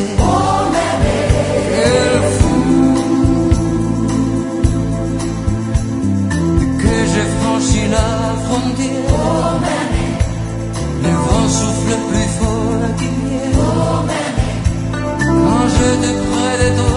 Oh Mamie, elle fou que je franchisse la frontière. Oh Mamie, le vent souffle plus fort la nuit. Oh Mamie, quand je te près